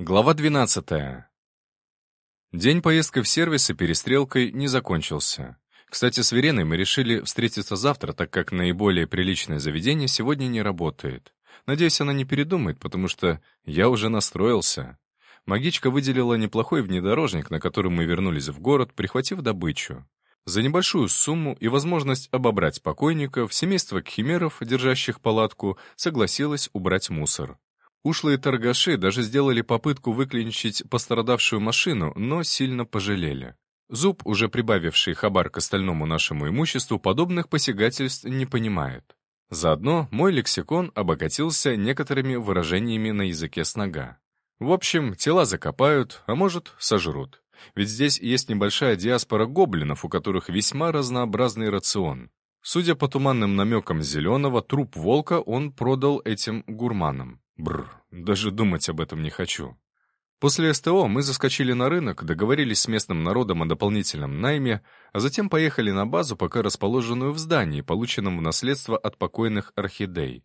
Глава 12. День поездки в сервис и перестрелкой не закончился. Кстати, с Вереной мы решили встретиться завтра, так как наиболее приличное заведение сегодня не работает. Надеюсь, она не передумает, потому что я уже настроился. Магичка выделила неплохой внедорожник, на котором мы вернулись в город, прихватив добычу. За небольшую сумму и возможность обобрать покойников, семейство кхимеров, держащих палатку, согласилось убрать мусор. Ушлые торгаши даже сделали попытку выклинчить пострадавшую машину, но сильно пожалели. Зуб, уже прибавивший хабар к остальному нашему имуществу, подобных посягательств не понимает. Заодно мой лексикон обогатился некоторыми выражениями на языке снага. В общем, тела закопают, а может, сожрут. Ведь здесь есть небольшая диаспора гоблинов, у которых весьма разнообразный рацион. Судя по туманным намекам Зеленого, труп волка он продал этим гурманам. Бррр, даже думать об этом не хочу. После СТО мы заскочили на рынок, договорились с местным народом о дополнительном найме, а затем поехали на базу, пока расположенную в здании, полученном в наследство от покойных орхидей.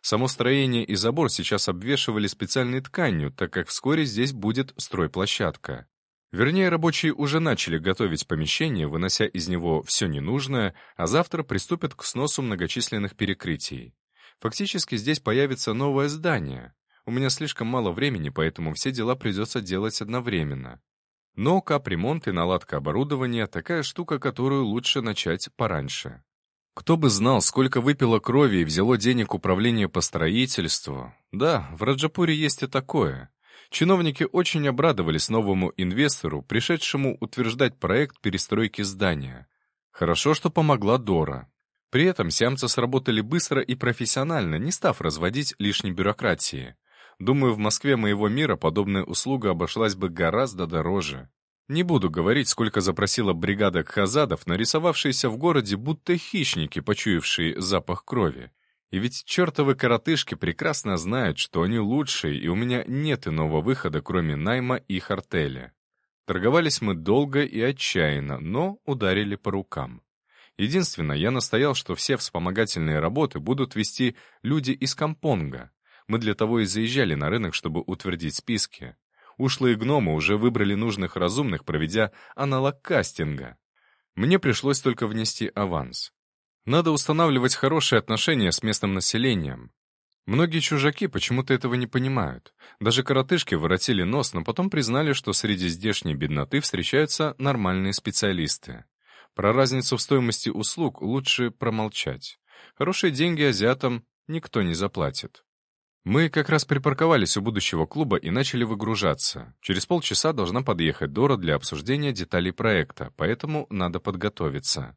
Само строение и забор сейчас обвешивали специальной тканью, так как вскоре здесь будет стройплощадка. Вернее, рабочие уже начали готовить помещение, вынося из него все ненужное, а завтра приступят к сносу многочисленных перекрытий. Фактически здесь появится новое здание. У меня слишком мало времени, поэтому все дела придется делать одновременно. Но капремонт и наладка оборудования — такая штука, которую лучше начать пораньше. Кто бы знал, сколько выпило крови и взяло денег управление по строительству. Да, в Раджапуре есть и такое. Чиновники очень обрадовались новому инвестору, пришедшему утверждать проект перестройки здания. Хорошо, что помогла Дора. При этом сиамцы сработали быстро и профессионально, не став разводить лишней бюрократии. Думаю, в Москве моего мира подобная услуга обошлась бы гораздо дороже. Не буду говорить, сколько запросила бригада кхазадов, нарисовавшиеся в городе будто хищники, почуявшие запах крови. И ведь чертовы коротышки прекрасно знают, что они лучшие, и у меня нет иного выхода, кроме найма их артеля. Торговались мы долго и отчаянно, но ударили по рукам. Единственное, я настоял, что все вспомогательные работы будут вести люди из Компонга. Мы для того и заезжали на рынок, чтобы утвердить списки. Ушлые гномы уже выбрали нужных разумных, проведя аналог кастинга. Мне пришлось только внести аванс. Надо устанавливать хорошие отношения с местным населением. Многие чужаки почему-то этого не понимают. Даже коротышки воротили нос, но потом признали, что среди здешней бедноты встречаются нормальные специалисты. Про разницу в стоимости услуг лучше промолчать. Хорошие деньги азиатам никто не заплатит. Мы как раз припарковались у будущего клуба и начали выгружаться. Через полчаса должна подъехать Дора для обсуждения деталей проекта, поэтому надо подготовиться.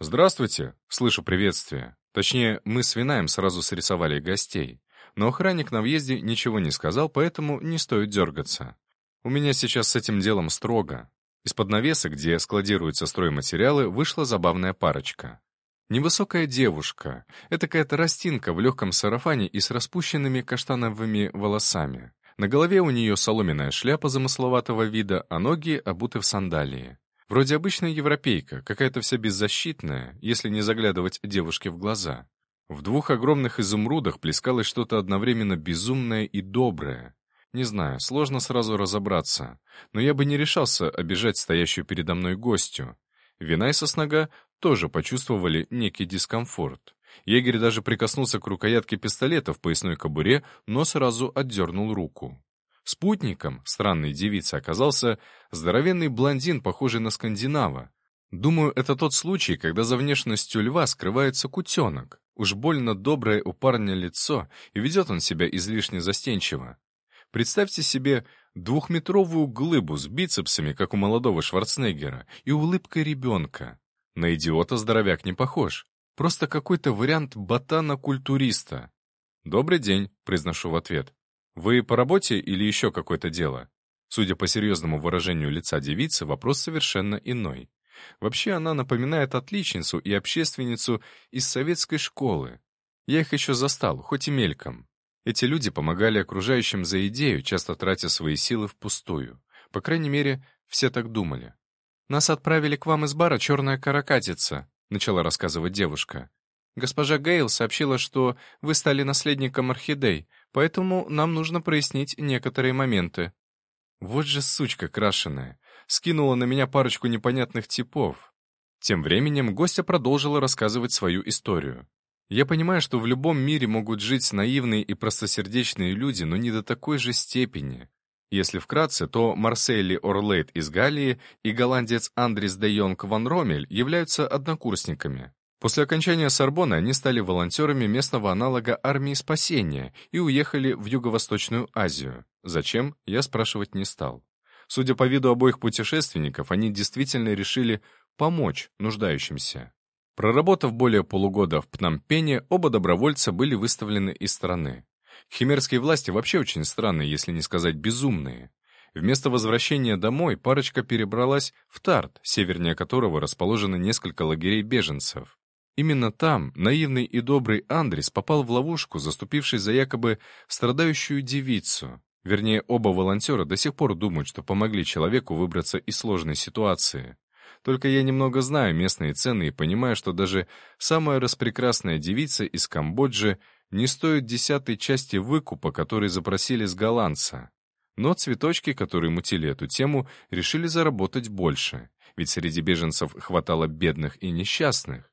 «Здравствуйте!» — слышу приветствие. Точнее, мы с Винаем сразу срисовали гостей. Но охранник на въезде ничего не сказал, поэтому не стоит дергаться. У меня сейчас с этим делом строго. Из-под навеса, где складируются стройматериалы, вышла забавная парочка. Невысокая девушка, это какая-то растинка в легком сарафане и с распущенными каштановыми волосами. На голове у нее соломенная шляпа замысловатого вида, а ноги обуты в сандалии. Вроде обычная европейка, какая-то вся беззащитная, если не заглядывать девушке в глаза. В двух огромных изумрудах плескалось что-то одновременно безумное и доброе. Не знаю, сложно сразу разобраться, но я бы не решался обижать стоящую передо мной гостью. Вина и соснога тоже почувствовали некий дискомфорт. Егерь даже прикоснулся к рукоятке пистолета в поясной кобуре, но сразу отдернул руку. Спутником странной девицы оказался здоровенный блондин, похожий на скандинава. Думаю, это тот случай, когда за внешностью льва скрывается кутенок. Уж больно доброе у парня лицо, и ведет он себя излишне застенчиво. Представьте себе двухметровую глыбу с бицепсами, как у молодого Шварценеггера, и улыбкой ребенка. На идиота здоровяк не похож. Просто какой-то вариант ботана-культуриста. «Добрый день», — произношу в ответ. «Вы по работе или еще какое-то дело?» Судя по серьезному выражению лица девицы, вопрос совершенно иной. Вообще она напоминает отличницу и общественницу из советской школы. Я их еще застал, хоть и мельком. Эти люди помогали окружающим за идею, часто тратя свои силы впустую. По крайней мере, все так думали. «Нас отправили к вам из бара «Черная каракатица», — начала рассказывать девушка. «Госпожа Гейл сообщила, что вы стали наследником орхидей, поэтому нам нужно прояснить некоторые моменты». Вот же сучка крашеная. Скинула на меня парочку непонятных типов. Тем временем гостья продолжила рассказывать свою историю. Я понимаю, что в любом мире могут жить наивные и простосердечные люди, но не до такой же степени. Если вкратце, то Марсели Орлейт из Галлии и голландец Андрис де Йонг ван Ромель являются однокурсниками. После окончания Сорбонны они стали волонтерами местного аналога армии спасения и уехали в Юго-Восточную Азию. Зачем, я спрашивать не стал. Судя по виду обоих путешественников, они действительно решили помочь нуждающимся. Проработав более полугода в Пномпене, оба добровольца были выставлены из страны. Химерские власти вообще очень странные, если не сказать безумные. Вместо возвращения домой парочка перебралась в Тарт, севернее которого расположено несколько лагерей беженцев. Именно там наивный и добрый Андрис попал в ловушку, заступившись за якобы страдающую девицу. Вернее, оба волонтера до сих пор думают, что помогли человеку выбраться из сложной ситуации. Только я немного знаю местные цены и понимаю, что даже самая распрекрасная девица из Камбоджи не стоит десятой части выкупа, который запросили с голландца. Но цветочки, которые мутили эту тему, решили заработать больше, ведь среди беженцев хватало бедных и несчастных.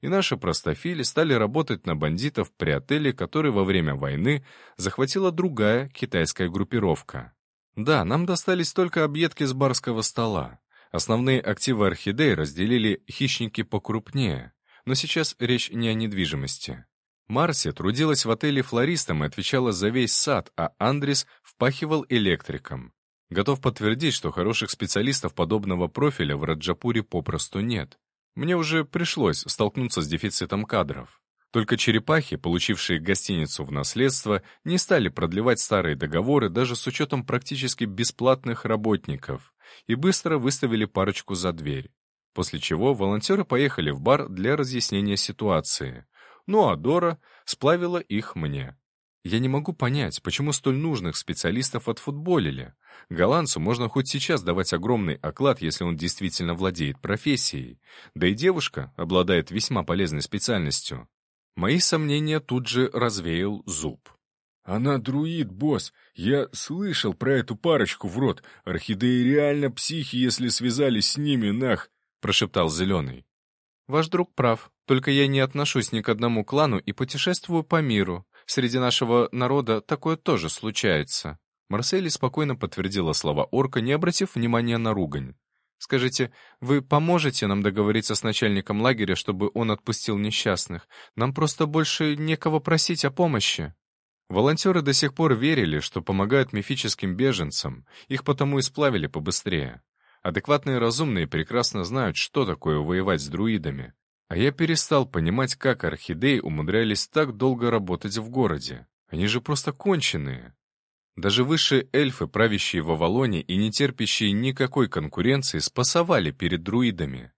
И наши простофили стали работать на бандитов при отеле, который во время войны захватила другая китайская группировка. Да, нам достались только объедки с барского стола. Основные активы орхидей разделили хищники покрупнее, но сейчас речь не о недвижимости. Марси трудилась в отеле флористом и отвечала за весь сад, а Андрис впахивал электриком. Готов подтвердить, что хороших специалистов подобного профиля в Раджапуре попросту нет. Мне уже пришлось столкнуться с дефицитом кадров. Только черепахи, получившие гостиницу в наследство, не стали продлевать старые договоры даже с учетом практически бесплатных работников и быстро выставили парочку за дверь. После чего волонтеры поехали в бар для разъяснения ситуации ну а Дора сплавила их мне. Я не могу понять, почему столь нужных специалистов отфутболили. Голландцу можно хоть сейчас давать огромный оклад, если он действительно владеет профессией. Да и девушка обладает весьма полезной специальностью. Мои сомнения тут же развеял зуб. «Она друид, босс. Я слышал про эту парочку в рот. Орхидеи реально психи, если связались с ними, нах!» — прошептал Зеленый. Ваш друг прав, только я не отношусь ни к одному клану и путешествую по миру. Среди нашего народа такое тоже случается». Марсели спокойно подтвердила слова орка, не обратив внимания на ругань. «Скажите, вы поможете нам договориться с начальником лагеря, чтобы он отпустил несчастных? Нам просто больше некого просить о помощи». Волонтеры до сих пор верили, что помогают мифическим беженцам, их потому и сплавили побыстрее. Адекватные разумные прекрасно знают, что такое воевать с друидами. А я перестал понимать, как орхидеи умудрялись так долго работать в городе. Они же просто конченые. Даже высшие эльфы, правящие в Авалоне и не терпящие никакой конкуренции, спасовали перед друидами.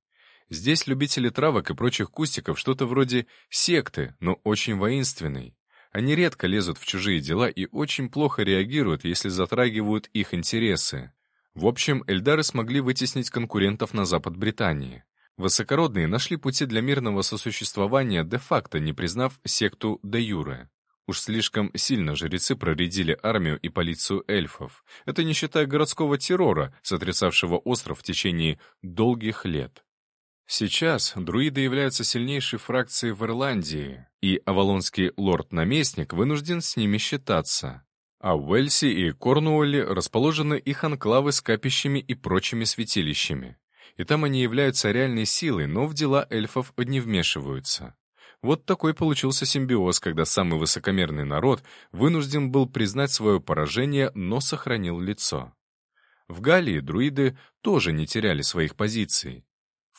Здесь любители травок и прочих кустиков что-то вроде секты, но очень воинственной. Они редко лезут в чужие дела и очень плохо реагируют, если затрагивают их интересы. В общем, эльдары смогли вытеснить конкурентов на запад Британии. Высокородные нашли пути для мирного сосуществования де-факто, не признав секту де-юре. Уж слишком сильно жрецы проредили армию и полицию эльфов. Это не считая городского террора, сотрясавшего остров в течение долгих лет. Сейчас друиды являются сильнейшей фракцией в Ирландии, и авалонский лорд-наместник вынужден с ними считаться. А в Уэльсе и Корнуолле расположены их анклавы с капищами и прочими святилищами. И там они являются реальной силой, но в дела эльфов не вмешиваются. Вот такой получился симбиоз, когда самый высокомерный народ вынужден был признать свое поражение, но сохранил лицо. В Галлии друиды тоже не теряли своих позиций.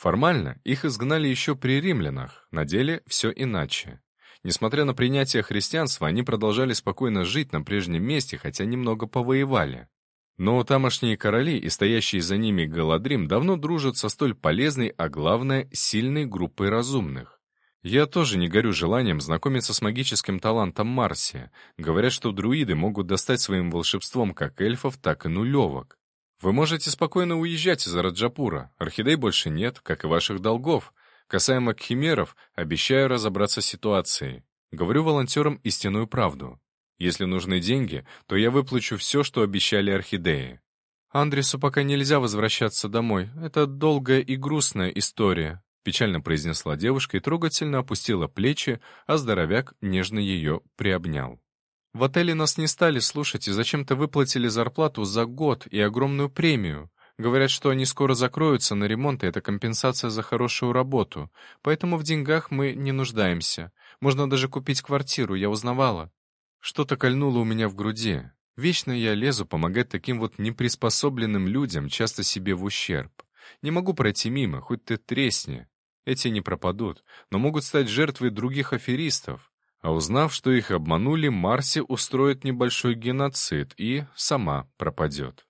Формально их изгнали еще при римлянах, на деле все иначе. Несмотря на принятие христианства, они продолжали спокойно жить на прежнем месте, хотя немного повоевали. Но тамошние короли и стоящие за ними Галадрим давно дружат со столь полезной, а главное, сильной группой разумных. Я тоже не горю желанием знакомиться с магическим талантом Марсия. Говорят, что друиды могут достать своим волшебством как эльфов, так и нулевок. Вы можете спокойно уезжать из Раджапура. Орхидей больше нет, как и ваших долгов. Касаемо химеров, обещаю разобраться с ситуацией. Говорю волонтерам истинную правду. Если нужны деньги, то я выплачу все, что обещали орхидеи. Андресу пока нельзя возвращаться домой. Это долгая и грустная история. Печально произнесла девушка и трогательно опустила плечи, а здоровяк нежно ее приобнял. В отеле нас не стали слушать и зачем-то выплатили зарплату за год и огромную премию. Говорят, что они скоро закроются на ремонт, и это компенсация за хорошую работу. Поэтому в деньгах мы не нуждаемся. Можно даже купить квартиру, я узнавала. Что-то кольнуло у меня в груди. Вечно я лезу помогать таким вот неприспособленным людям, часто себе в ущерб. Не могу пройти мимо, хоть ты тресни. Эти не пропадут, но могут стать жертвой других аферистов. А узнав, что их обманули, Марси устроит небольшой геноцид и сама пропадет.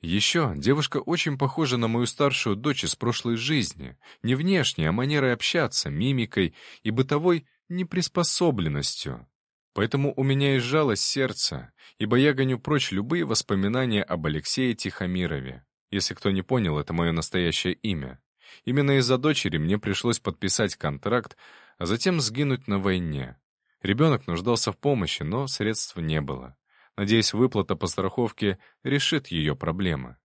Еще девушка очень похожа на мою старшую дочь из прошлой жизни. Не внешне, а манерой общаться, мимикой и бытовой неприспособленностью. Поэтому у меня и сжалось сердце, ибо я гоню прочь любые воспоминания об Алексее Тихомирове. Если кто не понял, это мое настоящее имя. Именно из-за дочери мне пришлось подписать контракт, а затем сгинуть на войне. Ребенок нуждался в помощи, но средств не было. Надеюсь, выплата по страховке решит ее проблемы.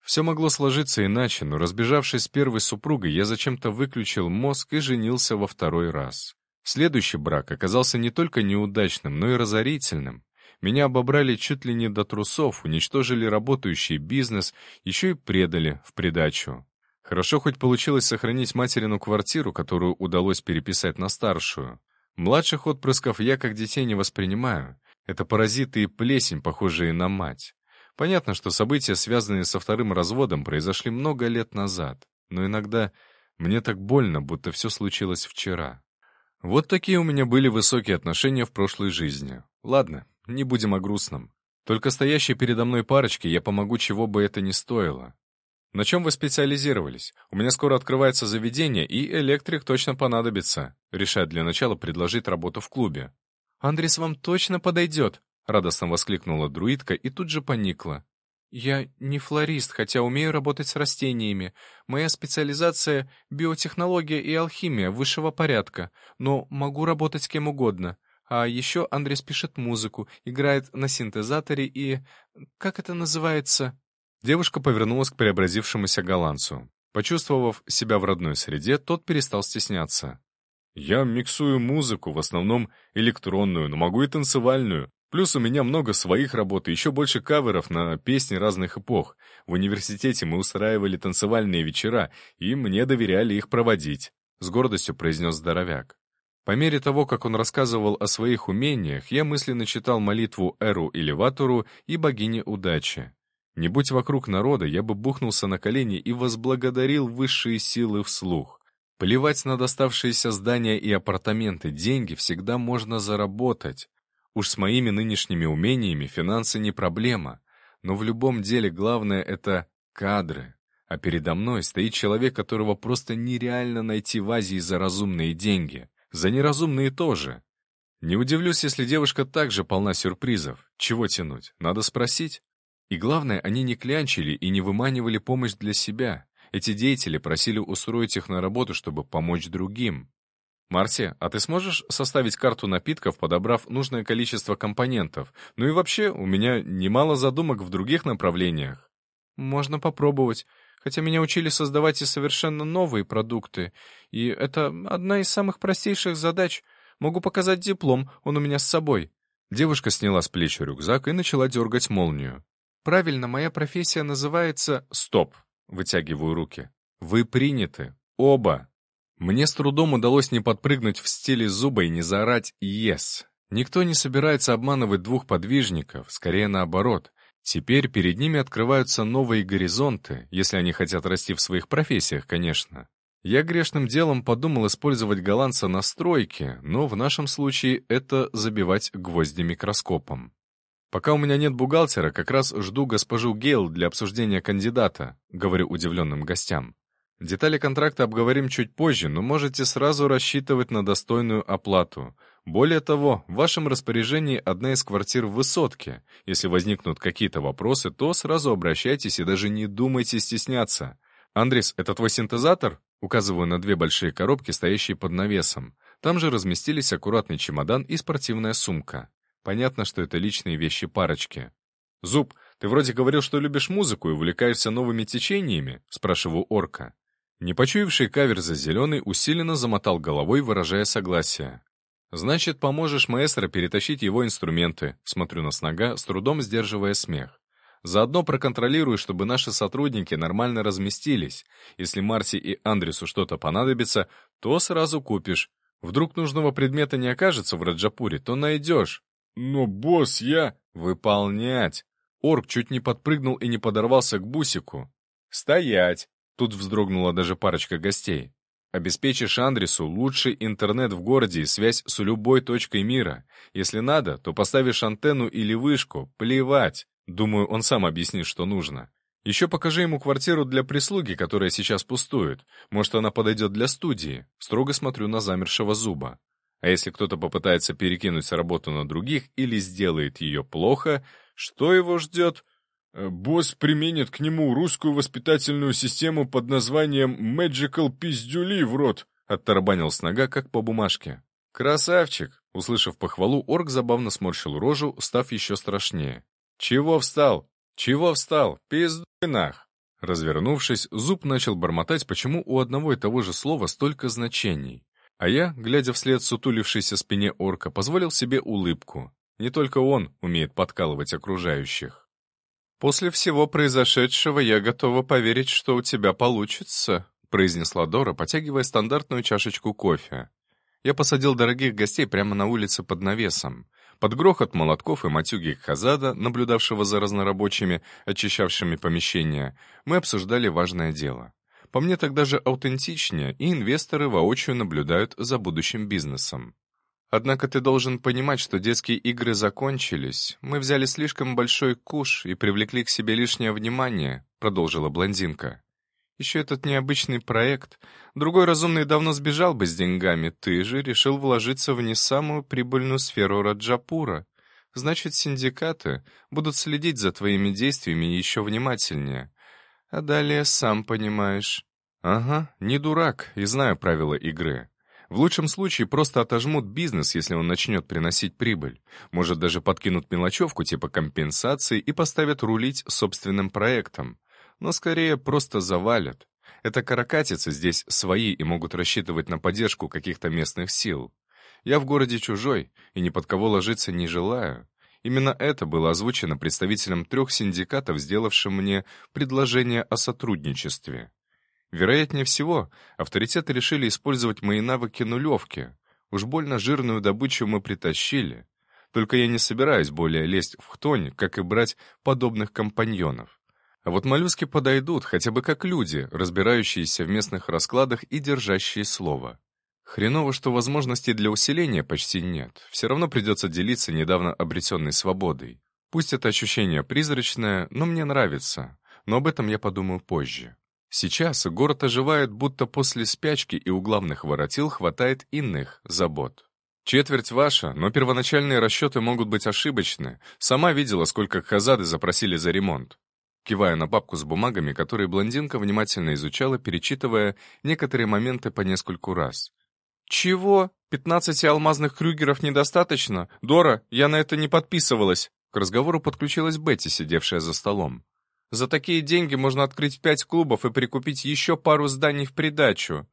Все могло сложиться иначе, но разбежавшись с первой супругой, я зачем-то выключил мозг и женился во второй раз. Следующий брак оказался не только неудачным, но и разорительным. Меня обобрали чуть ли не до трусов, уничтожили работающий бизнес, еще и предали в придачу. Хорошо хоть получилось сохранить материну квартиру, которую удалось переписать на старшую. Младших отпрысков я как детей не воспринимаю. Это паразиты и плесень, похожие на мать. Понятно, что события, связанные со вторым разводом, произошли много лет назад. Но иногда мне так больно, будто все случилось вчера. Вот такие у меня были высокие отношения в прошлой жизни. Ладно, не будем о грустном. Только стоящей передо мной парочке я помогу, чего бы это ни стоило. На чем вы специализировались? У меня скоро открывается заведение, и электрик точно понадобится. Решает для начала предложить работу в клубе. «Андрес вам точно подойдет!» — радостно воскликнула друидка и тут же поникла. «Я не флорист, хотя умею работать с растениями. Моя специализация — биотехнология и алхимия высшего порядка, но могу работать с кем угодно. А еще Андрес пишет музыку, играет на синтезаторе и... Как это называется?» Девушка повернулась к преобразившемуся голландцу. Почувствовав себя в родной среде, тот перестал стесняться. Я миксую музыку, в основном электронную, но могу и танцевальную. Плюс у меня много своих работ и еще больше каверов на песни разных эпох. В университете мы устраивали танцевальные вечера, и мне доверяли их проводить», — с гордостью произнес здоровяк. По мере того, как он рассказывал о своих умениях, я мысленно читал молитву Эру Элеватору и богине удачи. Не будь вокруг народа, я бы бухнулся на колени и возблагодарил высшие силы вслух. Плевать на доставшиеся здания и апартаменты, деньги всегда можно заработать. Уж с моими нынешними умениями финансы не проблема, но в любом деле главное — это кадры. А передо мной стоит человек, которого просто нереально найти в Азии за разумные деньги. За неразумные тоже. Не удивлюсь, если девушка также полна сюрпризов. Чего тянуть? Надо спросить. И главное, они не клянчили и не выманивали помощь для себя. Эти деятели просили устроить их на работу, чтобы помочь другим. «Марси, а ты сможешь составить карту напитков, подобрав нужное количество компонентов? Ну и вообще, у меня немало задумок в других направлениях». «Можно попробовать. Хотя меня учили создавать и совершенно новые продукты. И это одна из самых простейших задач. Могу показать диплом, он у меня с собой». Девушка сняла с плеча рюкзак и начала дергать молнию. «Правильно, моя профессия называется...» «Стоп!» Вытягиваю руки. «Вы приняты. Оба!» Мне с трудом удалось не подпрыгнуть в стиле зуба и не заорать «Yes!». Никто не собирается обманывать двух подвижников, скорее наоборот. Теперь перед ними открываются новые горизонты, если они хотят расти в своих профессиях, конечно. Я грешным делом подумал использовать голландца на стройке, но в нашем случае это забивать гвозди микроскопом. «Пока у меня нет бухгалтера, как раз жду госпожу Гейл для обсуждения кандидата», — говорю удивленным гостям. «Детали контракта обговорим чуть позже, но можете сразу рассчитывать на достойную оплату. Более того, в вашем распоряжении одна из квартир в высотке. Если возникнут какие-то вопросы, то сразу обращайтесь и даже не думайте стесняться. Андрис, это твой синтезатор?» Указываю на две большие коробки, стоящие под навесом. Там же разместились аккуратный чемодан и спортивная сумка. Понятно, что это личные вещи парочки. «Зуб, ты вроде говорил, что любишь музыку и увлекаешься новыми течениями?» — спрашиваю орка. Не почуявший каверза зеленый усиленно замотал головой, выражая согласие. «Значит, поможешь маэстро перетащить его инструменты», — смотрю на снога, с трудом сдерживая смех. «Заодно проконтролирую, чтобы наши сотрудники нормально разместились. Если Марси и Андресу что-то понадобится, то сразу купишь. Вдруг нужного предмета не окажется в Раджапуре, то найдешь». «Но, босс, я...» «Выполнять!» Орк чуть не подпрыгнул и не подорвался к бусику. «Стоять!» Тут вздрогнула даже парочка гостей. «Обеспечишь Андресу лучший интернет в городе и связь с любой точкой мира. Если надо, то поставишь антенну или вышку. Плевать!» Думаю, он сам объяснит, что нужно. Еще покажи ему квартиру для прислуги, которая сейчас пустует. Может, она подойдет для студии. Строго смотрю на замершего зуба. А если кто-то попытается перекинуть работу на других или сделает ее плохо, что его ждет? Э, босс применит к нему русскую воспитательную систему под названием «Magical Пиздюли в рот», — оттарабанил с нога, как по бумажке. «Красавчик!» — услышав похвалу, орк забавно сморщил рожу, став еще страшнее. «Чего встал? Чего встал? Пиздуй нах!» Развернувшись, зуб начал бормотать, почему у одного и того же слова столько значений. А я, глядя вслед сутулившейся спине орка, позволил себе улыбку. Не только он умеет подкалывать окружающих. «После всего произошедшего я готова поверить, что у тебя получится», произнесла Дора, потягивая стандартную чашечку кофе. Я посадил дорогих гостей прямо на улице под навесом. Под грохот молотков и матюги Хазада, наблюдавшего за разнорабочими, очищавшими помещения, мы обсуждали важное дело. По мне так даже аутентичнее, и инвесторы воочию наблюдают за будущим бизнесом. Однако ты должен понимать, что детские игры закончились. Мы взяли слишком большой куш и привлекли к себе лишнее внимание», — продолжила блондинка. «Еще этот необычный проект. Другой разумный давно сбежал бы с деньгами. Ты же решил вложиться в не самую прибыльную сферу Раджапура. Значит, синдикаты будут следить за твоими действиями еще внимательнее. А далее сам понимаешь». «Ага, не дурак и знаю правила игры. В лучшем случае просто отожмут бизнес, если он начнет приносить прибыль. Может, даже подкинут мелочевку типа компенсации и поставят рулить собственным проектом. Но скорее просто завалят. Это каракатицы здесь свои и могут рассчитывать на поддержку каких-то местных сил. Я в городе чужой и ни под кого ложиться не желаю. Именно это было озвучено представителем трех синдикатов, сделавшим мне предложение о сотрудничестве. Вероятнее всего, авторитеты решили использовать мои навыки нулевки. Уж больно жирную добычу мы притащили. Только я не собираюсь более лезть в хтонь, как и брать подобных компаньонов. А вот моллюски подойдут, хотя бы как люди, разбирающиеся в местных раскладах и держащие слово. Хреново, что возможностей для усиления почти нет. Все равно придется делиться недавно обретенной свободой. Пусть это ощущение призрачное, но мне нравится. Но об этом я подумаю позже. Сейчас город оживает, будто после спячки, и у главных воротил хватает иных забот. Четверть ваша, но первоначальные расчеты могут быть ошибочны. Сама видела, сколько хазады запросили за ремонт. Кивая на папку с бумагами, которые блондинка внимательно изучала, перечитывая некоторые моменты по нескольку раз. «Чего? Пятнадцати алмазных крюгеров недостаточно? Дора, я на это не подписывалась!» К разговору подключилась Бетти, сидевшая за столом. За такие деньги можно открыть пять клубов и прикупить еще пару зданий в придачу.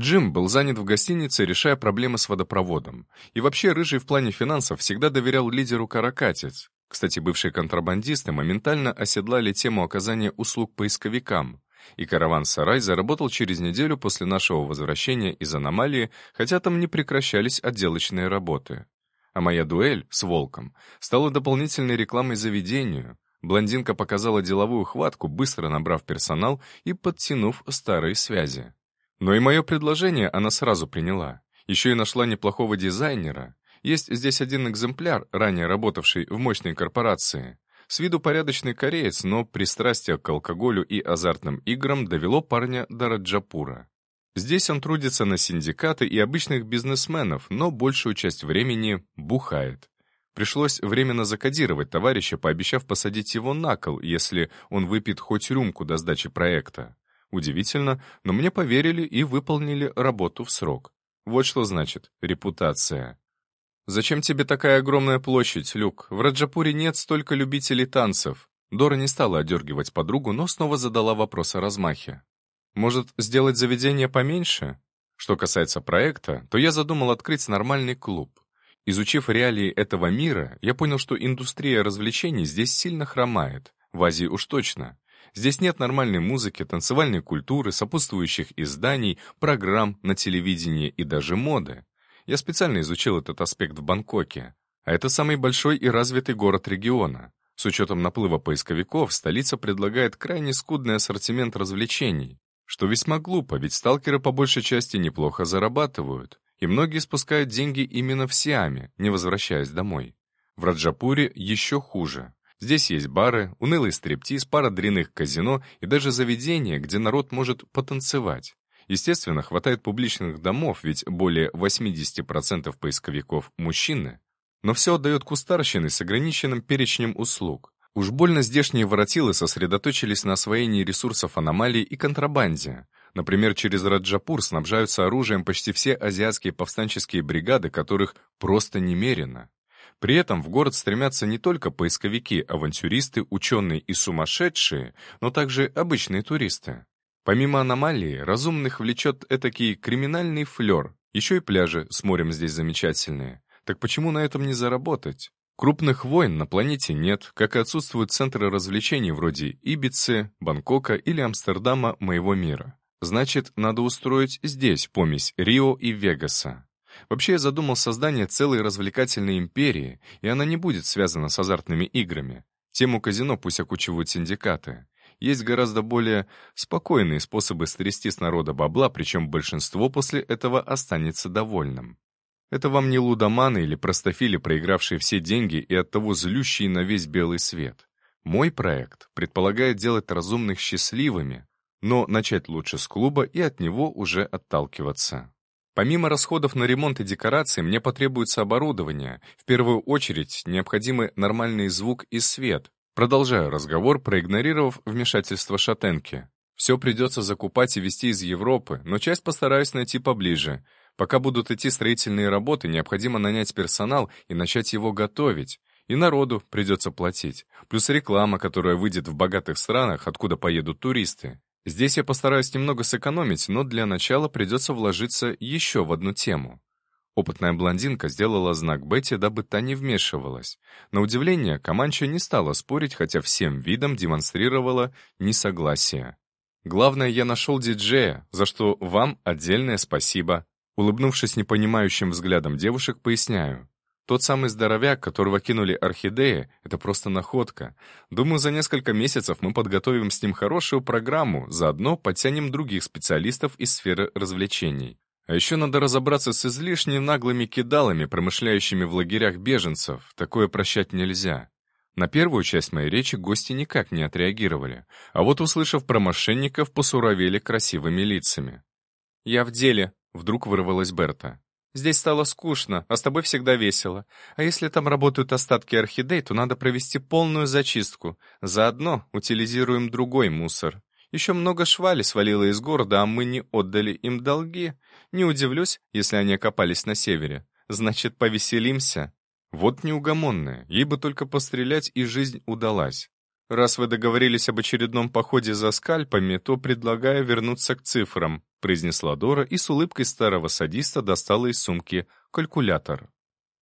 Джим был занят в гостинице, решая проблемы с водопроводом. И вообще Рыжий в плане финансов всегда доверял лидеру Каракатец. Кстати, бывшие контрабандисты моментально оседлали тему оказания услуг поисковикам. И караван-сарай заработал через неделю после нашего возвращения из аномалии, хотя там не прекращались отделочные работы. А моя дуэль с Волком стала дополнительной рекламой заведению. Блондинка показала деловую хватку, быстро набрав персонал и подтянув старые связи. Но и мое предложение она сразу приняла. Еще и нашла неплохого дизайнера. Есть здесь один экземпляр, ранее работавший в мощной корпорации. С виду порядочный кореец, но пристрастие к алкоголю и азартным играм довело парня до Раджапура. Здесь он трудится на синдикаты и обычных бизнесменов, но большую часть времени бухает. Пришлось временно закодировать товарища, пообещав посадить его на кол, если он выпьет хоть рюмку до сдачи проекта. Удивительно, но мне поверили и выполнили работу в срок. Вот что значит репутация. «Зачем тебе такая огромная площадь, Люк? В Раджапуре нет столько любителей танцев». Дора не стала одергивать подругу, но снова задала вопрос о размахе. «Может, сделать заведение поменьше?» Что касается проекта, то я задумал открыть нормальный клуб. Изучив реалии этого мира, я понял, что индустрия развлечений здесь сильно хромает, в Азии уж точно. Здесь нет нормальной музыки, танцевальной культуры, сопутствующих изданий, программ на телевидении и даже моды. Я специально изучил этот аспект в Бангкоке. А это самый большой и развитый город региона. С учетом наплыва поисковиков, столица предлагает крайне скудный ассортимент развлечений. Что весьма глупо, ведь сталкеры по большей части неплохо зарабатывают и многие спускают деньги именно в Сиаме, не возвращаясь домой. В Раджапуре еще хуже. Здесь есть бары, унылый стриптиз, пара дрянных казино и даже заведения, где народ может потанцевать. Естественно, хватает публичных домов, ведь более 80% поисковиков — мужчины. Но все отдает кустарщины с ограниченным перечнем услуг. Уж больно здешние воротилы сосредоточились на освоении ресурсов аномалий и контрабанде. Например, через Раджапур снабжаются оружием почти все азиатские повстанческие бригады, которых просто немерено. При этом в город стремятся не только поисковики, авантюристы, ученые и сумасшедшие, но также обычные туристы. Помимо аномалии, разумных влечет этакий криминальный флер, еще и пляжи с морем здесь замечательные. Так почему на этом не заработать? Крупных войн на планете нет, как и отсутствуют центры развлечений вроде Ибицы, Бангкока или Амстердама моего мира. Значит, надо устроить здесь помесь Рио и Вегаса. Вообще я задумал создание целой развлекательной империи, и она не будет связана с азартными играми. Тему казино пусть окучивают синдикаты. Есть гораздо более спокойные способы стрясти с народа бабла, причем большинство после этого останется довольным. Это вам не лудоманы или простофили, проигравшие все деньги и оттого злющие на весь белый свет. Мой проект предполагает делать разумных счастливыми, но начать лучше с клуба и от него уже отталкиваться. Помимо расходов на ремонт и декорации, мне потребуется оборудование. В первую очередь необходимы нормальный звук и свет. Продолжаю разговор, проигнорировав вмешательство шатенки. Все придется закупать и везти из Европы, но часть постараюсь найти поближе. Пока будут идти строительные работы, необходимо нанять персонал и начать его готовить. И народу придется платить. Плюс реклама, которая выйдет в богатых странах, откуда поедут туристы. Здесь я постараюсь немного сэкономить, но для начала придется вложиться еще в одну тему. Опытная блондинка сделала знак Бетти, дабы та не вмешивалась. На удивление, Каманча не стала спорить, хотя всем видом демонстрировала несогласие. «Главное, я нашел диджея, за что вам отдельное спасибо». Улыбнувшись непонимающим взглядом девушек, поясняю. Тот самый здоровяк, которого кинули орхидеи, это просто находка. Думаю, за несколько месяцев мы подготовим с ним хорошую программу, заодно подтянем других специалистов из сферы развлечений. А еще надо разобраться с излишне наглыми кидалами, промышляющими в лагерях беженцев. Такое прощать нельзя. На первую часть моей речи гости никак не отреагировали, а вот, услышав про мошенников, посуровели красивыми лицами. «Я в деле», — вдруг вырвалась Берта. Здесь стало скучно, а с тобой всегда весело. А если там работают остатки орхидей, то надо провести полную зачистку. Заодно утилизируем другой мусор. Еще много швали свалило из города, а мы не отдали им долги. Не удивлюсь, если они окопались на севере. Значит, повеселимся. Вот неугомонная, ей бы только пострелять, и жизнь удалась. Раз вы договорились об очередном походе за скальпами, то предлагаю вернуться к цифрам произнесла Дора и с улыбкой старого садиста достала из сумки калькулятор.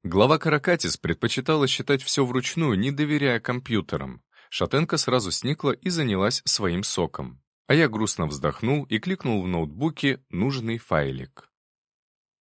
Глава Каракатис предпочитала считать все вручную, не доверяя компьютерам. Шатенка сразу сникла и занялась своим соком. А я грустно вздохнул и кликнул в ноутбуке нужный файлик.